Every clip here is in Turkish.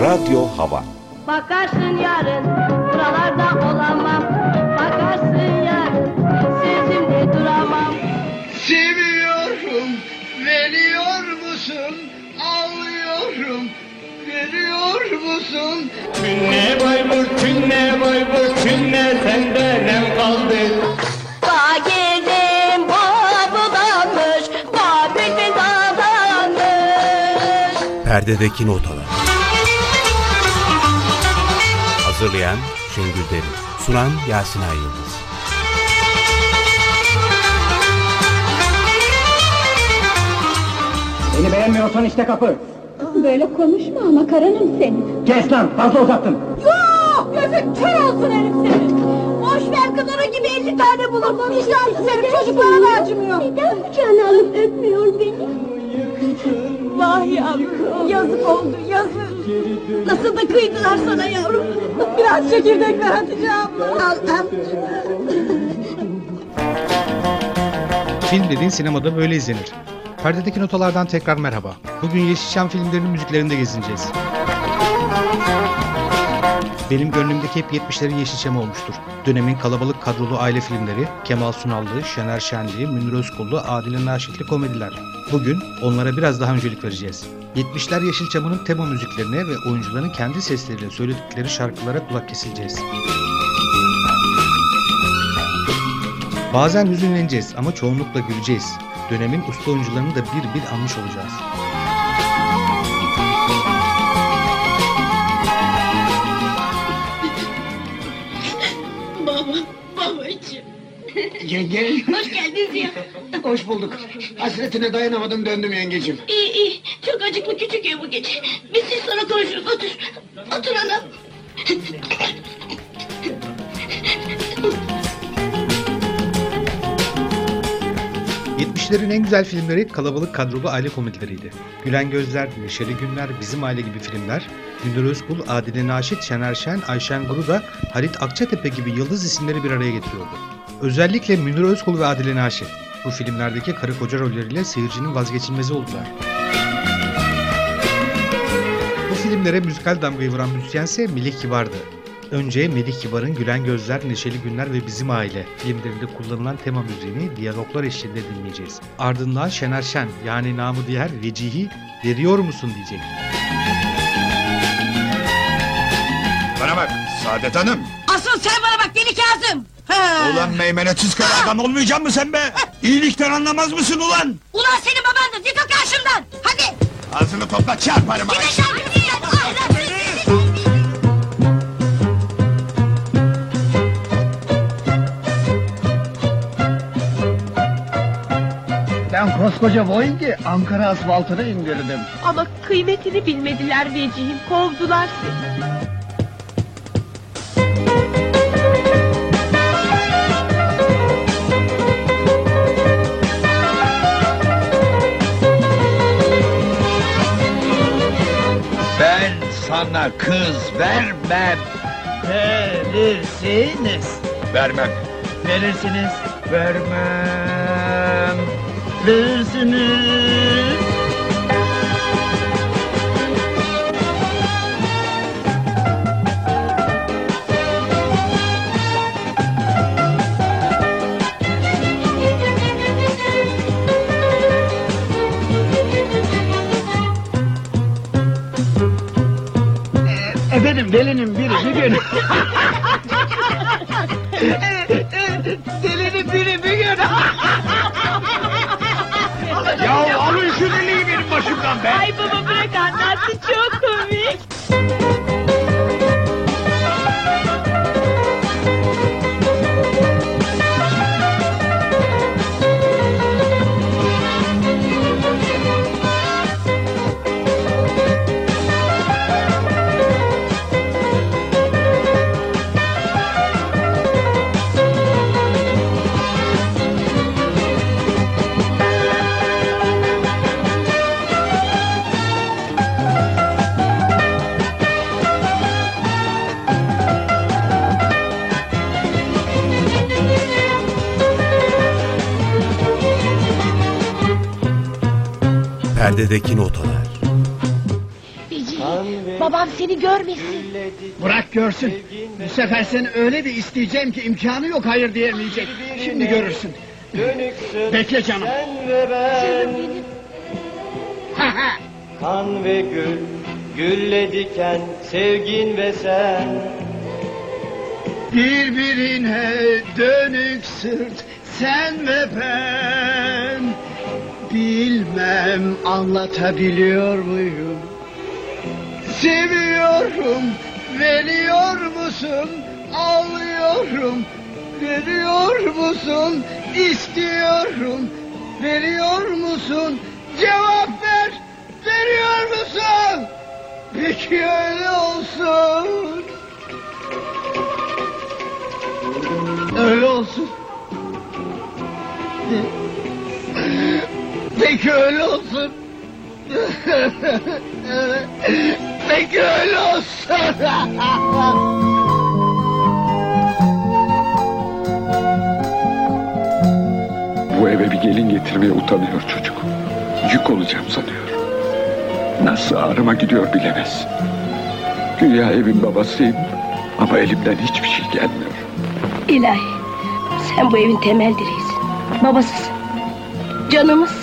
Radyo Hava Tünne Bayburt, tünne Bayburt, tünne sende nem kaldı. Perdedeki notalar Hazırlayan Şengül Derin Sunan Yasin Ay Yıldız Beni beğenmiyorsan işte kapı. Böyle konuşma ama karınım senin. Kes lan fazla uzattın. Yok! Gözün kör olsun herif senin. Boş ver kızını gibi elli tane bulursun. Vicdansız herif çocuklara acımıyor. Neden kucağına alıp öpmüyor beni? Vah yavrum, yazık oldu, yazık. Nasıl da kıydılar sana yavrum. Biraz çekirdek ver atacağım. Al, al. Film dediğin sinemada böyle izlenir. Perdedeki notalardan tekrar merhaba. Bugün Yeşilçam filmlerinin müziklerinde gezineceğiz. Benim gönlümdeki hep 70'lerin Yeşilçam olmuştur. Dönemin kalabalık kadrolu aile filmleri, Kemal Sunallı, Şener Şenli, Münir Özkullu, Adile Naşitli komediler. Bugün onlara biraz daha öncelik vereceğiz. 70'ler Yeşilçam'ın tema müziklerine ve oyuncuların kendi sesleriyle söyledikleri şarkılara kulak kesileceğiz. Bazen hüzünleneceğiz ama çoğunlukla güleceğiz. Dönemin usta oyuncularını da bir bir anmış olacağız. Baba, babacığım. Yenge, Hoş geldin Ziya. hoş bulduk. Hasretine dayanamadım döndüm yengecim. İyi iyi, çok acıklı küçük ev bu gece. Biz siz sonra konuşuruz, otur. Otur anam. 70'lerin en güzel filmleri kalabalık kadrolu aile komedileriydi. Gülen Gözler, Neşeli Günler, Bizim Aile gibi filmler, Gündür Özkul, Adile Naşit, Şener Şen, Ayşen Guruda, Halit Akçatepe gibi yıldız isimleri bir araya getiriyordu. Özellikle Münir Özkul ve Adile Naşit bu filmlerdeki karı koca rolleriyle seyircinin vazgeçilmezi oldular. Bu filmlere müzikal damgayı vuran müzisyense Melih Kibar'dı. Önce Melih Kibar'ın Gülen Gözler, Neşeli Günler ve Bizim Aile filmlerinde kullanılan tema müziğini diyaloglar eşliğinde dinleyeceğiz. Ardından Şener Şen yani namı diğer Vecihi veriyor musun diyecek. Bana bak Saadet Hanım. Asıl sen bana bak deli Kazım. Ha. Ulan meymenetsiz kara adam olmayacak mı sen be? İyilikten anlamaz mısın ulan? Ulan senin babandır yıkıl karşımdan. Hadi. Ağzını topla çarparım. Gidin şarkı Ben koskoca Boeing'i Ankara asfaltına indirdim. Ama kıymetini bilmediler vecihim, kovdular seni. Ben sana kız vermem. Verirsiniz. Vermem. Verirsiniz. Vermem. Verirsiniz. Efendim delinin biri bir gün... delinin biri bir gün... benim Perdedeki notalar. Babam seni görmesin. Bırak görsün. Bu sefer seni öyle bir isteyeceğim ki imkanı yok hayır diyemeyecek. Şimdi görürsün. Bekle canım. Kan ve gül, gülle diken, sevgin ve sen. Birbirine dönük sırt sen ve ben. Bilmem anlatabiliyor muyum? Seviyorum, veriyor musun? Ağlıyorum, veriyor musun? İstiyorum, veriyor musun? Cevap ver, veriyor musun? Peki öyle olsun. Öyle olsun. Peki öyle olsun. Peki öyle olsun. Bu eve bir gelin getirmeye utanıyor çocuk. Yük olacağım sanıyor. Nasıl ağrıma gidiyor bilemez. Güya evin babasıyım ama elimden hiçbir şey gelmiyor. İlahi sen bu evin temel direğisin. Babasısın. Canımızsın.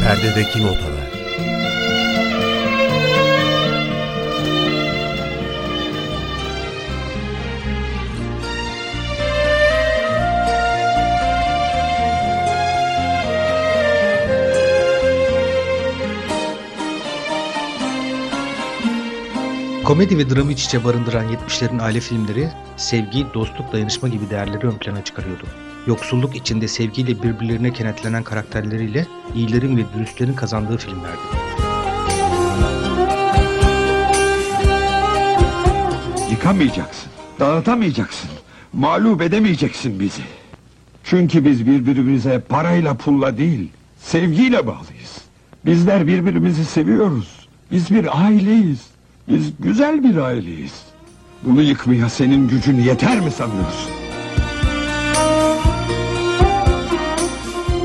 Perdedeki notalar. Komedi ve dramı iç içe barındıran 70'lerin aile filmleri sevgi, dostluk, dayanışma gibi değerleri ön plana çıkarıyordu. Yoksulluk içinde sevgiyle birbirlerine kenetlenen karakterleriyle iyilerin ve dürüstlerin kazandığı filmlerdi. Yıkamayacaksın, dağıtamayacaksın, mağlup edemeyeceksin bizi. Çünkü biz birbirimize parayla pulla değil, sevgiyle bağlıyız. Bizler birbirimizi seviyoruz. Biz bir aileyiz. Biz güzel bir aileyiz. Bunu yıkmaya senin gücün yeter mi sanıyorsun?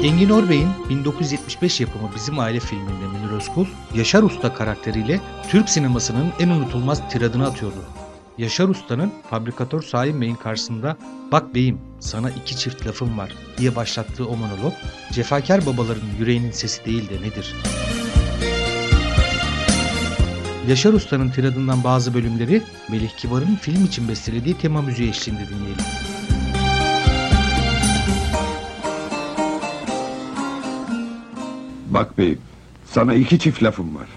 Engin Orbey'in 1975 yapımı Bizim Aile filminde Münir Özkul, Yaşar Usta karakteriyle Türk sinemasının en unutulmaz tiradını atıyordu. Yaşar Usta'nın fabrikatör Saim Bey'in karşısında ''Bak beyim sana iki çift lafım var'' diye başlattığı o monolog, cefakar babaların yüreğinin sesi değil de nedir? Yaşar Usta'nın tiradından bazı bölümleri Melih Kibar'ın film için bestelediği tema müziği eşliğinde dinleyelim. Bak beyim, sana iki çift lafım var.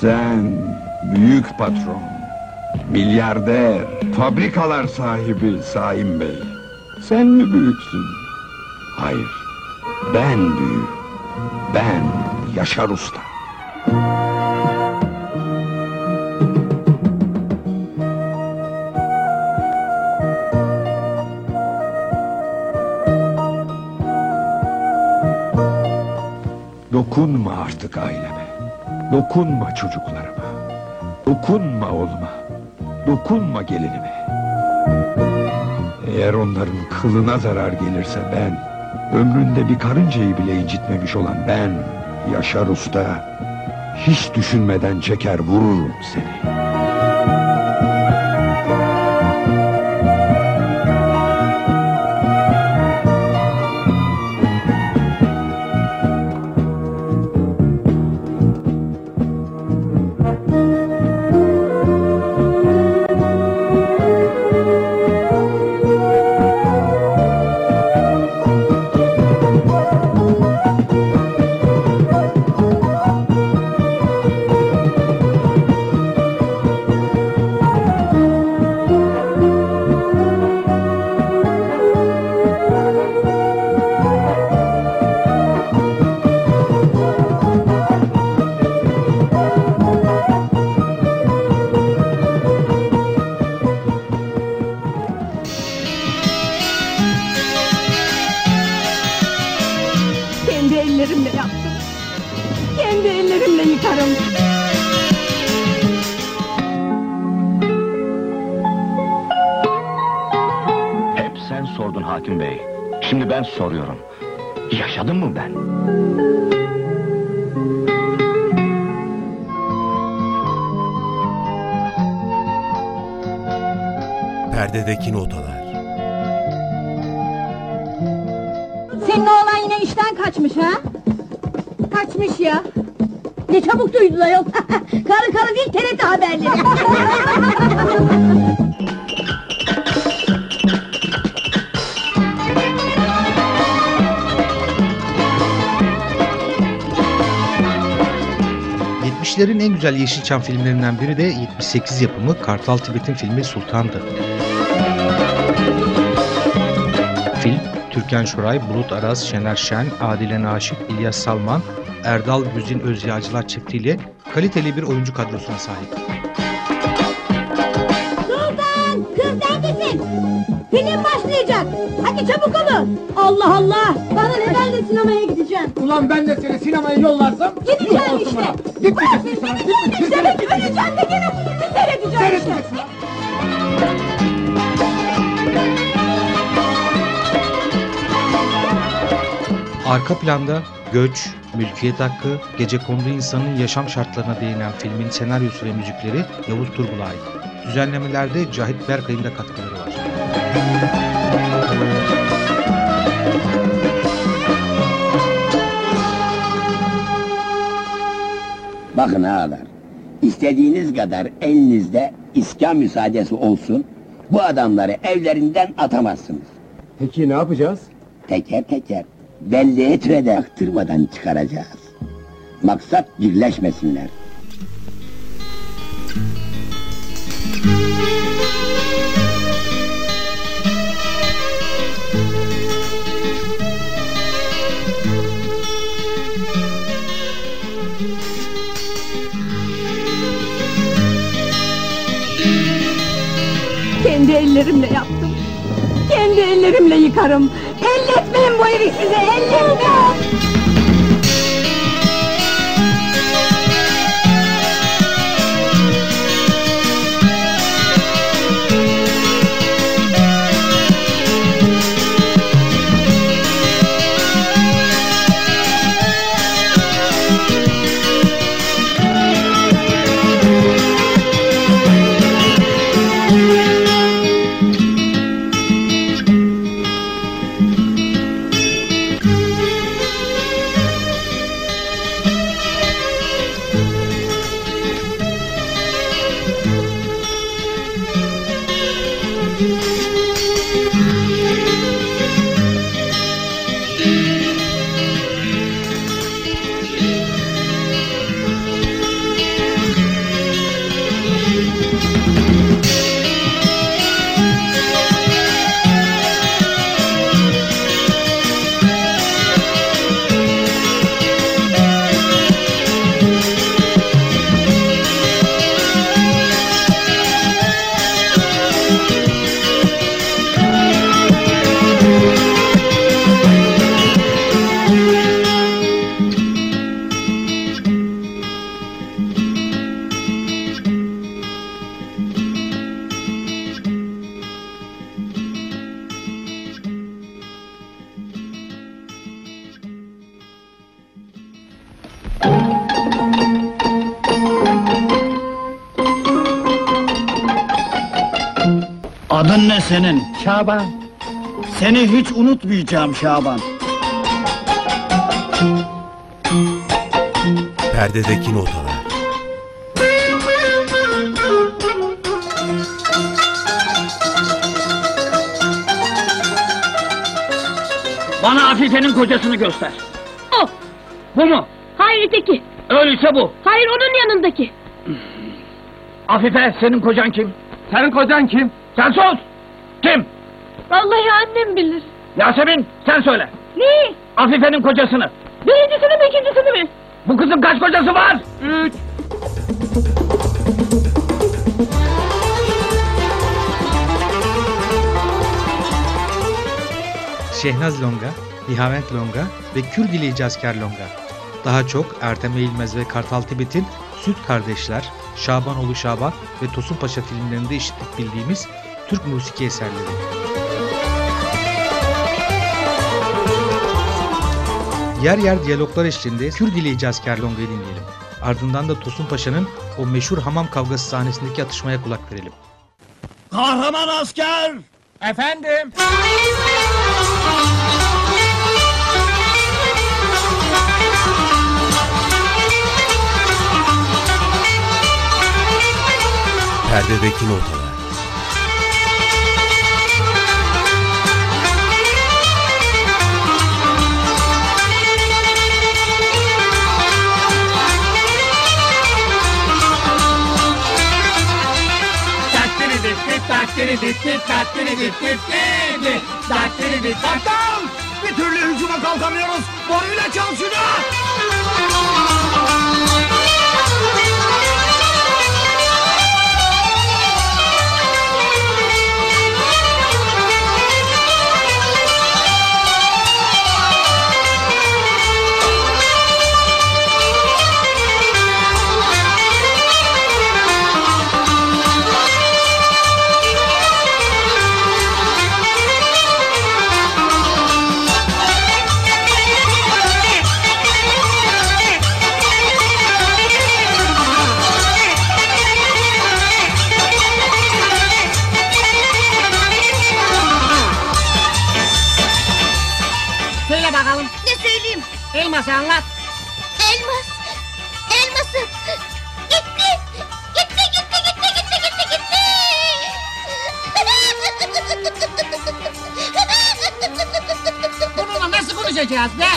Sen büyük patron, milyarder, fabrikalar sahibi Saim Bey. Sen mi büyüksün? Hayır, ben büyük. Ben Yaşar Usta. Dokunma artık aileme. Dokunma çocuklarıma. Dokunma oğluma. Dokunma gelinime. Eğer onların kılına zarar gelirse ben, ömründe bir karıncayı bile incitmemiş olan ben, Yaşar Usta, hiç düşünmeden çeker vururum seni. Hakim bey. Şimdi ben soruyorum. Yaşadım mı ben? Perdedeki notalar. Senin oğlan yine işten kaçmış ha? Kaçmış ya. Ne çabuk duydular yok. karı karı değil TRT haberleri. ...70'lerin en güzel Yeşilçam filmlerinden biri de 78 yapımı Kartal Tibet'in filmi Sultan'dı. Film, Türkan Şoray, Bulut Aras, Şener Şen, Adile Naşit, İlyas Salman, Erdal Güzin Özyağcılar çiftiyle kaliteli bir oyuncu kadrosuna sahip. Sultan! Kız neredesin? Film başlayacak. Hadi çabuk olun. Allah Allah! Bana ne ben de sinemaya gideceğim. Ulan ben de seni sinemaya yollarsam... Gideceğim olsun işte. bana. Bırak beni, gideceğim işte. Öleceğim de gene filmi seyredeceğim işte. Seyretmeyeceksin. Arka planda göç, mülkiyet hakkı, gece kondu insanın yaşam şartlarına değinen filmin senaryosu ve müzikleri Yavuz Turgul'a ait. Düzenlemelerde Cahit Berkay'ın da katkıları var. Bakın ağalar, istediğiniz kadar elinizde iskan müsaadesi olsun, bu adamları evlerinden atamazsınız. Peki ne yapacağız? Teker teker, belli etmeden, aktırmadan çıkaracağız. Maksat birleşmesinler. Ellerimle yaptım. Kendi ellerimle yıkarım. Elletmeyin bu evi size, elletmeyin! Ne senin? Şaban. Seni hiç unutmayacağım Şaban. Perdedeki notalar. Bana Afife'nin kocasını göster. O. Bu mu? Hayır öteki. Öyleyse bu. Hayır onun yanındaki. Afife senin kocan kim? Senin kocan kim? Sen sus! Kim? Vallahi annem bilir. Yasemin sen söyle. Ne? Afife'nin kocasını. Birincisini mi ikincisini mi? Bu kızın kaç kocası var? Üç. Şehnaz Longa, Nihavent Longa ve Kürt dili icazkar Longa. Daha çok Ertem Eğilmez ve Kartal Tibet'in Süt Kardeşler, Şabanoğlu Şaban ve Tosun Paşa filmlerinde işittik bildiğimiz Türk musiki eserleri. Yer yer diyaloglar eşliğinde Kürt dili icazkar Longa'yı dinleyelim. Ardından da Tosun Paşa'nın o meşhur hamam kavgası sahnesindeki atışmaya kulak verelim. Kahraman asker! Efendim? Perdedeki notalar Bir türlü hücuma kalkamıyoruz. Boruyla çal! Söyle bakalım. Ne söyleyeyim? Elması anlat. Elmas. Elması. Gitti. Gitti gitti gitti gitti gitti gitti. Bununla nasıl konuşacağız be?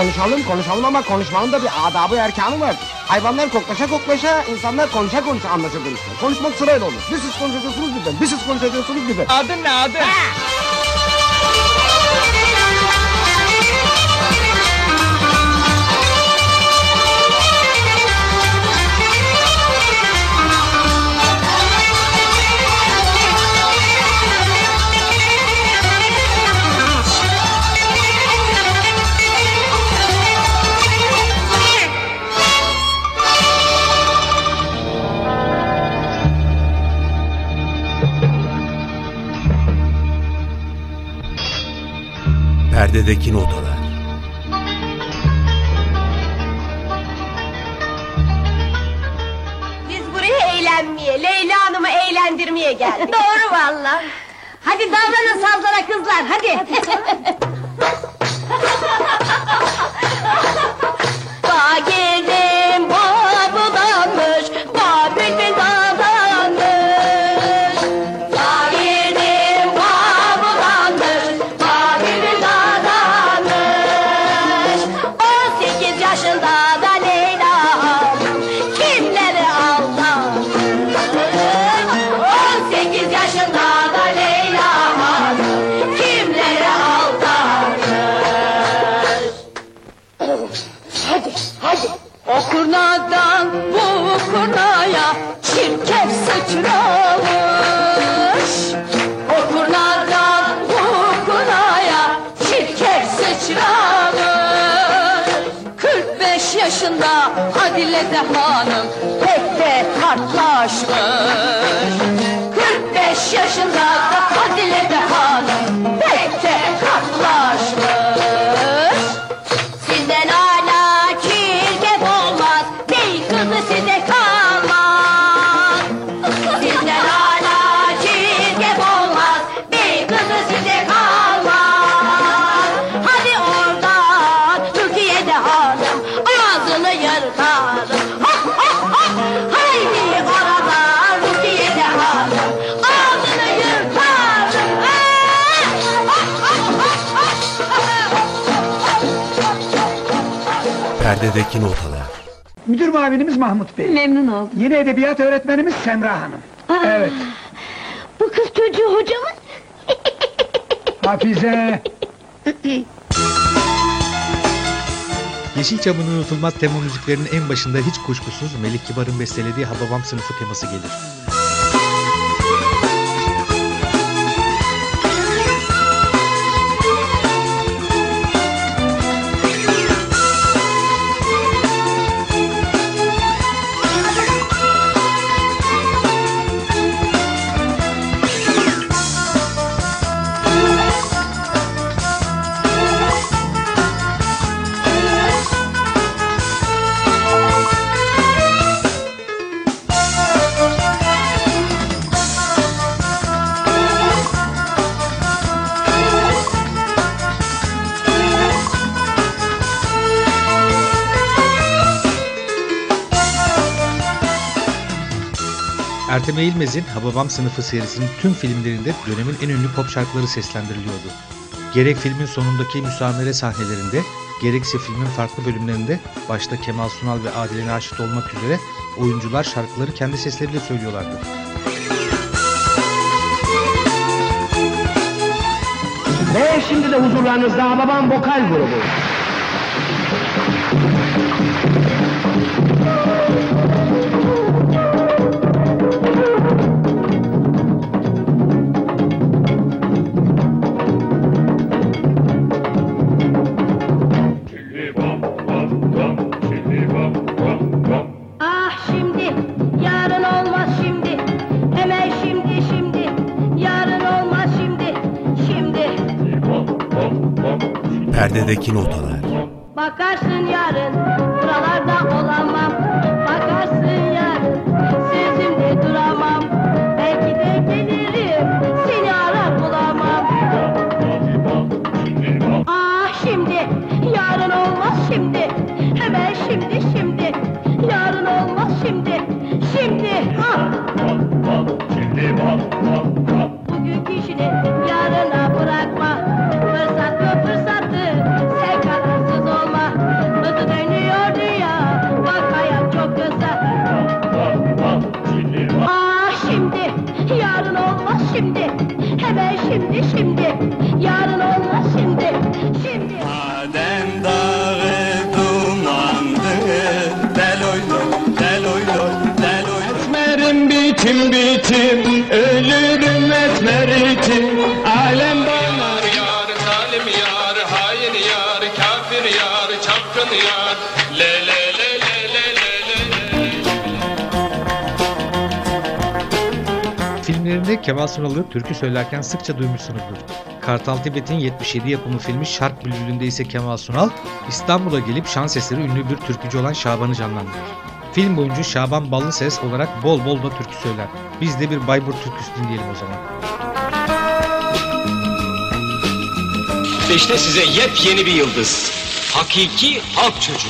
Konuşalım konuşalım ama konuşmanın da bir adabı erkanı var. Hayvanlar koklaşa koklaşa, insanlar konuşa konuşa anlaşır demişler. Konuşmak sırayla olur. Bir siz konuşuyorsunuz birden, bir siz konuşuyorsunuz birden. Adın ne adın? Perdedeki notalar. Biz buraya eğlenmeye, Leyla Hanım'ı eğlendirmeye geldik. Doğru valla. Hadi davranın sazlara kızlar hadi. Hanım pek de kartlaşmış. 45 yaşında Adile de Perdedeki notalar. Müdür muavinimiz Mahmut Bey. Memnun oldum. Yeni edebiyat öğretmenimiz Semra Hanım. Evet. Bu kız çocuğu hocamın. Hafize! Yeşilçam'ın unutulmaz tema müziklerinin en başında hiç kuşkusuz Melik Kibar'ın bestelediği Hababam sınıfı teması gelir. Ertem Eğilmez'in Hababam sınıfı serisinin tüm filmlerinde dönemin en ünlü pop şarkıları seslendiriliyordu. Gerek filmin sonundaki müsamere sahnelerinde, gerekse filmin farklı bölümlerinde başta Kemal Sunal ve Adile Naşit olmak üzere oyuncular şarkıları kendi sesleriyle söylüyorlardı. Ve şimdi de huzurlarınızda babam vokal grubu. Perdedeki notalar. Kemal Sunal'ı türkü söylerken sıkça duymuşsunuzdur. Kartal Tibet'in 77 yapımı filmi Şark Bülbülü'nde ise Kemal Sunal, İstanbul'a gelip şan eseri ünlü bir türkücü olan Şaban'ı canlandırır. Film boyunca Şaban ballı ses olarak bol bol da türkü söyler. Biz de bir Bayburt türküsü dinleyelim o zaman. İşte size yepyeni bir yıldız. Hakiki halk çocuğu.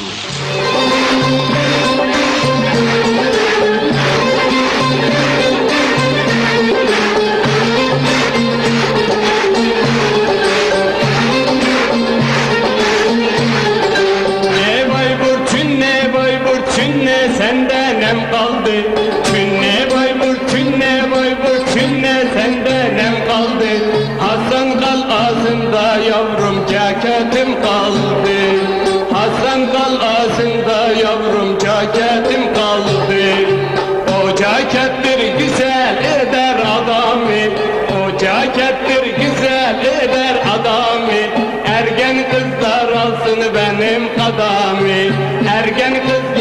Eder adamı. Ergen kızlar alsın benim kadami Ergen kızlar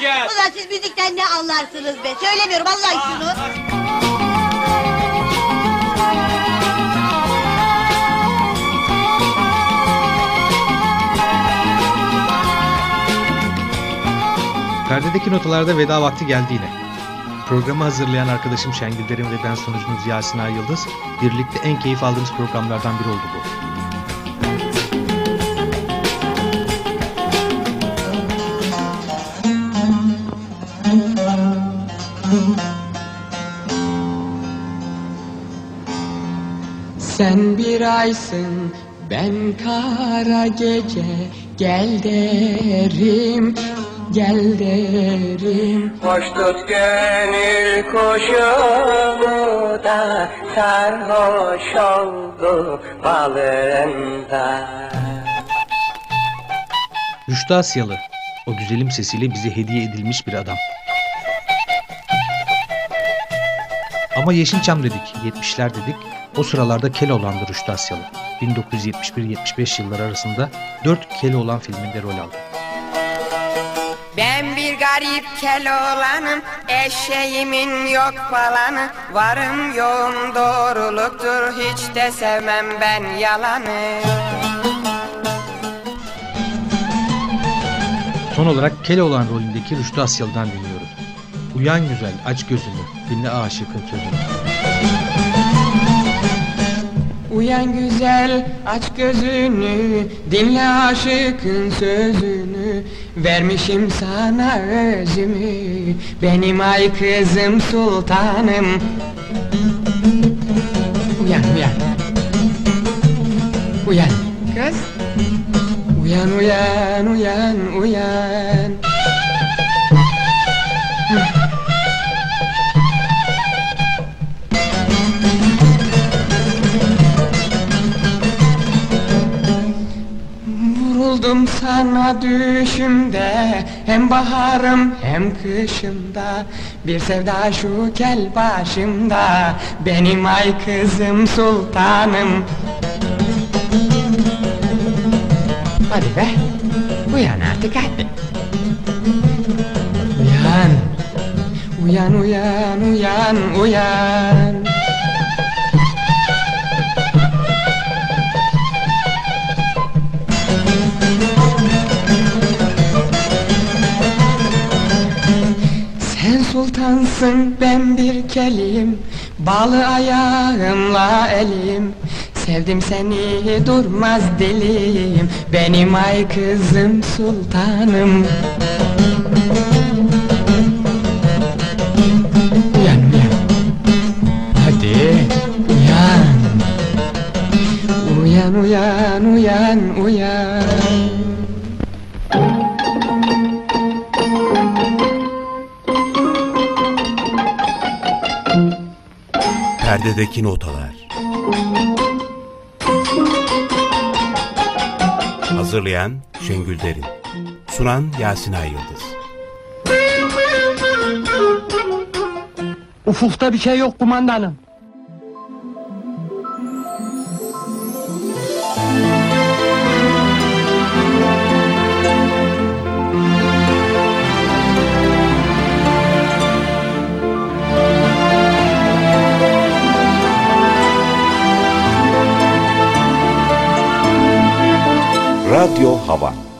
gel. Ulan siz müzikten ne anlarsınız be? Söylemiyorum Allah şunu. Perdedeki notalarda veda vakti geldi yine. Programı hazırlayan arkadaşım Şengül Derin ve ben sunucunuz Yasin Ay Yıldız. Birlikte en keyif aldığımız programlardan biri oldu bu. Aysın ben kara gece gel derim gel derim Hoş tut gönül kuşumu da sarhoş oldu balında. Rüştü Asyalı, o güzelim sesiyle bize hediye edilmiş bir adam. Ama Yeşilçam dedik, 70'ler dedik. O sıralarda Keloğlan'dı Rüştü Asyalı. 1971-75 yılları arasında 4 Keloğlan filminde rol aldı. Ben bir garip keloğlanım Eşeğimin yok falanı Varım yoğum doğruluktur Hiç de sevmem ben yalanı Son olarak Keloğlan rolündeki Rüştü Asyalı'dan dinliyoruz. Uyan güzel, aç gözünü, dinle aşıkın sözünü. Uyan güzel aç gözünü Dinle aşıkın sözünü. Vermişim sana özümü Benim ay kızım sultanım. Uyan uyan. Uyan. Kız? Uyan uyan uyan uyan Vuruldum sana düşümde Hem baharım hem kışımda. Bir sevda şu kel başımda Benim ay kızım sultanım. Hadi be Uyan artık hadi. Uyan Uyan uyan uyan uyan sultansın ben bir kelim Balı ayağımla elim Sevdim seni durmaz dilim Benim ay kızım sultanım. Uyan uyan. Hadi. Uyan. Uyan uyan uyan uyan Perdedeki notalar. Hazırlayan Şengül Derin. Sunan Yasin Ay Yıldız. Ufukta bir şey yok kumandanım. Radyo Hava